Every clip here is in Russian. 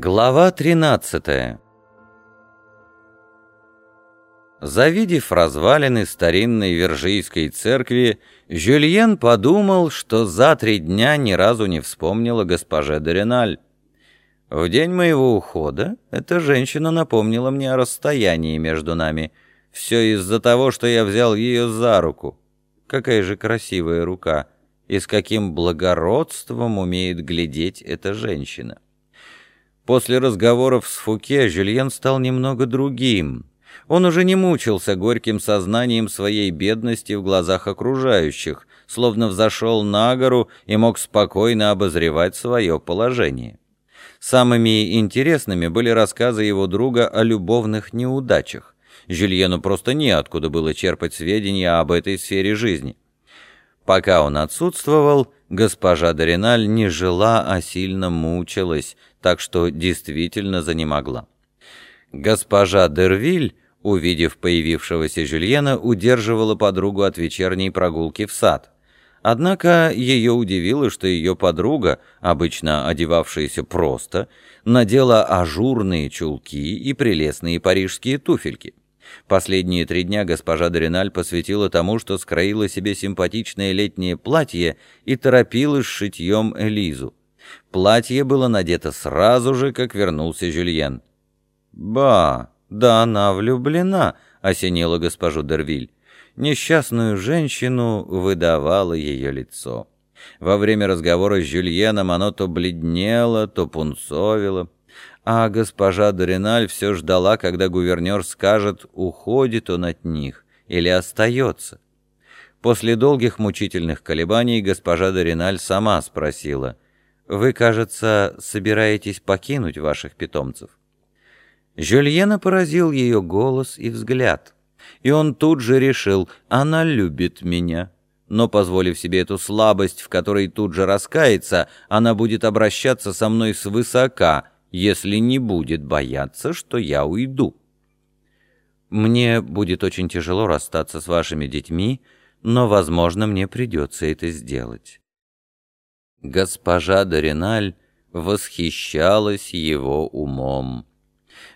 Глава 13 Завидев развалины старинной Вержийской церкви, Жюльен подумал, что за три дня ни разу не вспомнила госпоже Дориналь. В день моего ухода эта женщина напомнила мне о расстоянии между нами. Все из-за того, что я взял ее за руку. Какая же красивая рука, и с каким благородством умеет глядеть эта женщина. После разговоров с Фуке Жюльен стал немного другим. Он уже не мучился горьким сознанием своей бедности в глазах окружающих, словно взошел на гору и мог спокойно обозревать свое положение. Самыми интересными были рассказы его друга о любовных неудачах. Жюльену просто неоткуда было черпать сведения об этой сфере жизни. Пока он отсутствовал, госпожа Дориналь не жила, а сильно мучилась, так что действительно занемогла. Госпожа Дервиль, увидев появившегося Жюльена, удерживала подругу от вечерней прогулки в сад. Однако ее удивило, что ее подруга, обычно одевавшаяся просто, надела ажурные чулки и прелестные парижские туфельки. Последние три дня госпожа Дориналь посвятила тому, что скроила себе симпатичное летнее платье и торопилась с шитьем Элизу. Платье было надето сразу же, как вернулся Жюльен. «Ба, да она влюблена», — осенила госпожу Дервиль. Несчастную женщину выдавало ее лицо. Во время разговора с Жюльеном оно то бледнело, то пунцовило а госпожа Дориналь все ждала, когда гувернер скажет, уходит он от них или остается. После долгих мучительных колебаний госпожа Дориналь сама спросила, «Вы, кажется, собираетесь покинуть ваших питомцев?» Жюльена поразил ее голос и взгляд, и он тут же решил, «Она любит меня». Но, позволив себе эту слабость, в которой тут же раскается, она будет обращаться со мной свысока — если не будет бояться, что я уйду. Мне будет очень тяжело расстаться с вашими детьми, но, возможно, мне придется это сделать». Госпожа Дориналь восхищалась его умом.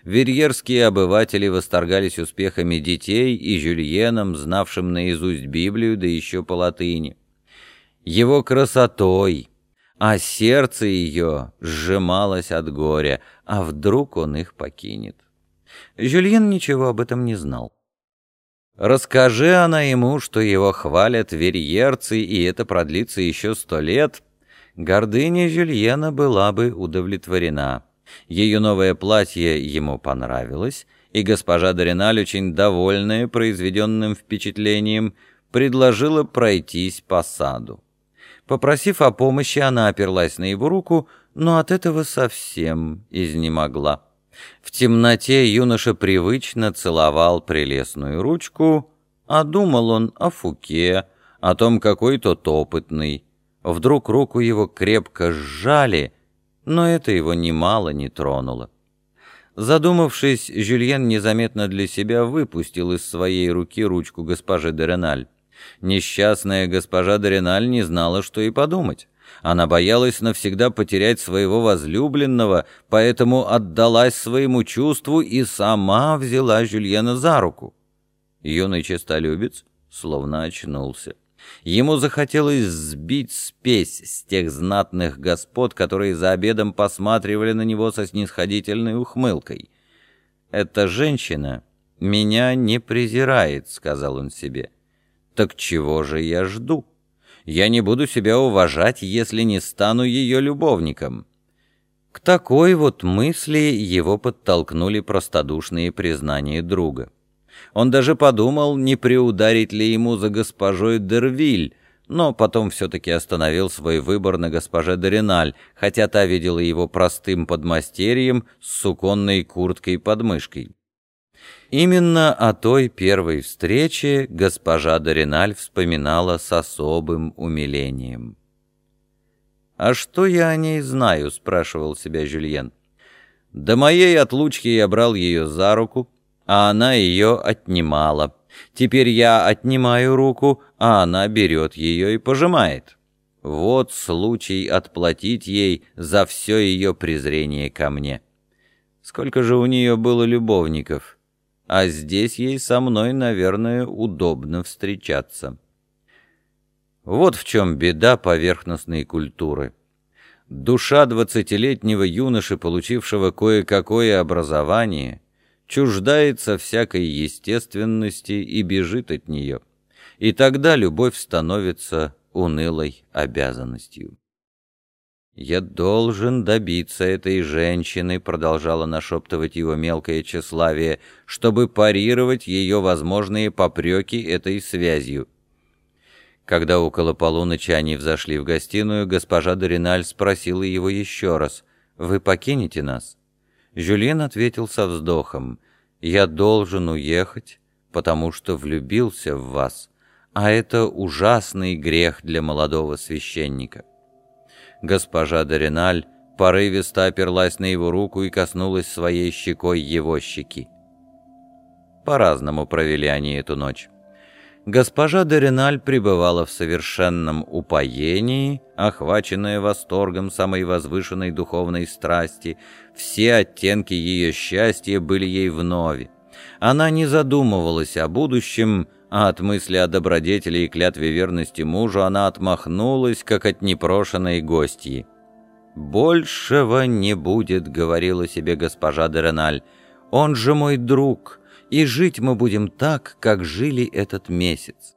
Верьерские обыватели восторгались успехами детей и Жюльеном, знавшим наизусть Библию, да еще по латыни. Его красотой, а сердце ее сжималось от горя, а вдруг он их покинет. Жюльен ничего об этом не знал. Расскажи она ему, что его хвалят верьерцы, и это продлится еще сто лет, гордыня Жюльена была бы удовлетворена. Ее новое платье ему понравилось, и госпожа Дориналь, очень довольная произведенным впечатлением, предложила пройтись по саду. Попросив о помощи, она оперлась на его руку, но от этого совсем изнемогла. В темноте юноша привычно целовал прелестную ручку, а думал он о Фуке, о том, какой тот опытный. Вдруг руку его крепко сжали, но это его немало не тронуло. Задумавшись, Жюльен незаметно для себя выпустил из своей руки ручку госпожи Дереналь. Несчастная госпожа Дориналь не знала, что и подумать. Она боялась навсегда потерять своего возлюбленного, поэтому отдалась своему чувству и сама взяла Жюльена за руку. Юный честолюбец словно очнулся. Ему захотелось сбить спесь с тех знатных господ, которые за обедом посматривали на него со снисходительной ухмылкой. «Эта женщина меня не презирает», — сказал он себе. Так чего же я жду? Я не буду себя уважать, если не стану ее любовником. К такой вот мысли его подтолкнули простодушные признания друга. Он даже подумал, не приударить ли ему за госпожой Дервиль, но потом все-таки остановил свой выбор на госпоже Дориналь, хотя та видела его простым подмастерьем с суконной курткой под мышкой. Именно о той первой встрече госпожа Дориналь вспоминала с особым умилением. «А что я о ней знаю?» — спрашивал себя Жюльен. «До моей отлучки я брал ее за руку, а она ее отнимала. Теперь я отнимаю руку, а она берет ее и пожимает. Вот случай отплатить ей за все ее презрение ко мне». Сколько же у нее было любовников? А здесь ей со мной, наверное, удобно встречаться. Вот в чем беда поверхностной культуры. Душа двадцатилетнего юноши, получившего кое-какое образование, чуждается всякой естественности и бежит от нее. И тогда любовь становится унылой обязанностью. «Я должен добиться этой женщины», — продолжала нашептывать его мелкое тщеславие, «чтобы парировать ее возможные попреки этой связью». Когда около полуночи они взошли в гостиную, госпожа Дориналь спросила его еще раз, «Вы покинете нас?» Жюльен ответил со вздохом, «Я должен уехать, потому что влюбился в вас, а это ужасный грех для молодого священника». Госпожа Дориналь порывисто оперлась на его руку и коснулась своей щекой его щеки. По-разному провели они эту ночь. Госпожа Дориналь пребывала в совершенном упоении, охваченная восторгом самой возвышенной духовной страсти. Все оттенки ее счастья были ей вновь. Она не задумывалась о будущем, а от мысли о добродетели и клятве верности мужу она отмахнулась, как от непрошенной гостьи. «Большего не будет», — говорила себе госпожа Дереналь. «Он же мой друг, и жить мы будем так, как жили этот месяц».